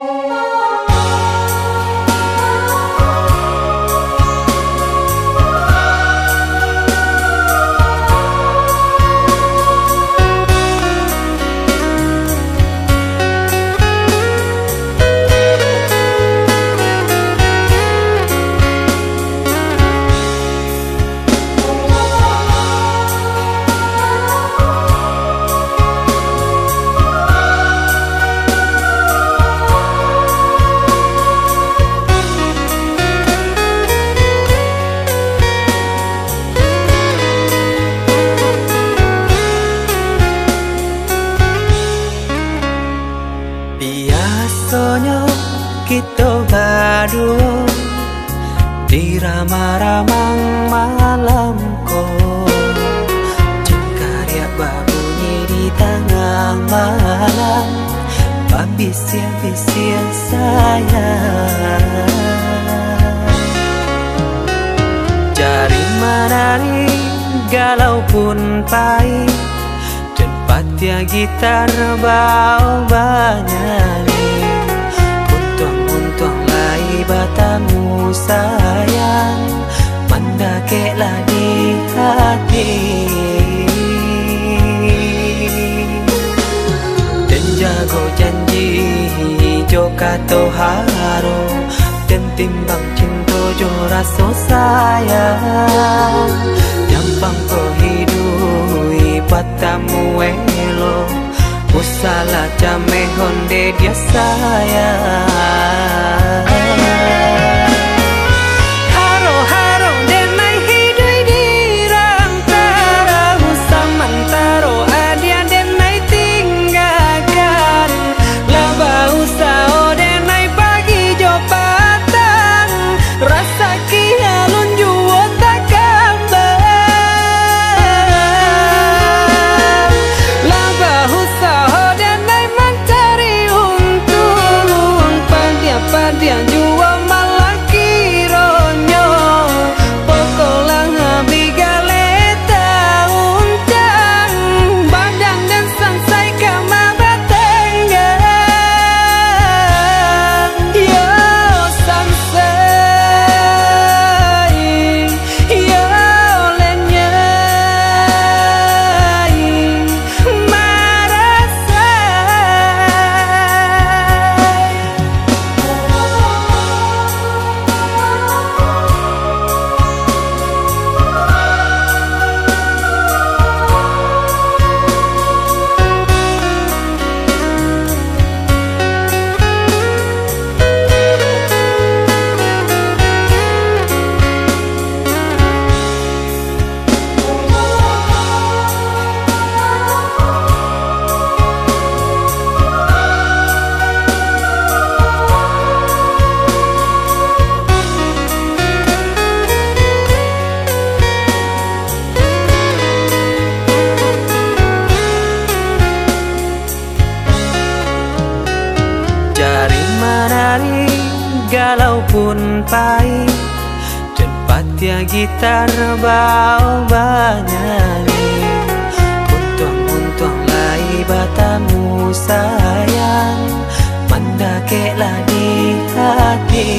Oh. Kita berdua di ramah-ramah malamku Jengkarya babunyi di tengah malam Babisia-bisia sayang Jari menari galau pun pahit Dan patia gitar bau banyak batamu, sayang. Mendakeklah di hati. Dan jago janji Joka haro Dan timbang cinta jo rasa sayang. Jampang kau hidui batamu elo eh. Usala jame honde dia sayang galau pun pahit. Dan patia gitar bau banyani Untung-untung lai batamu, sayang. Mendakeklah di hati.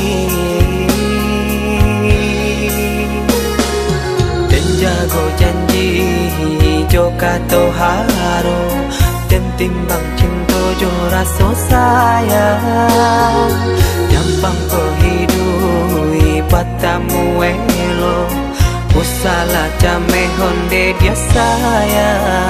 Dan jago janji Joka haro Dan timbang cinta jo rasa sayang. Bangko hidui patamu elo. Usala jame honde dia sayang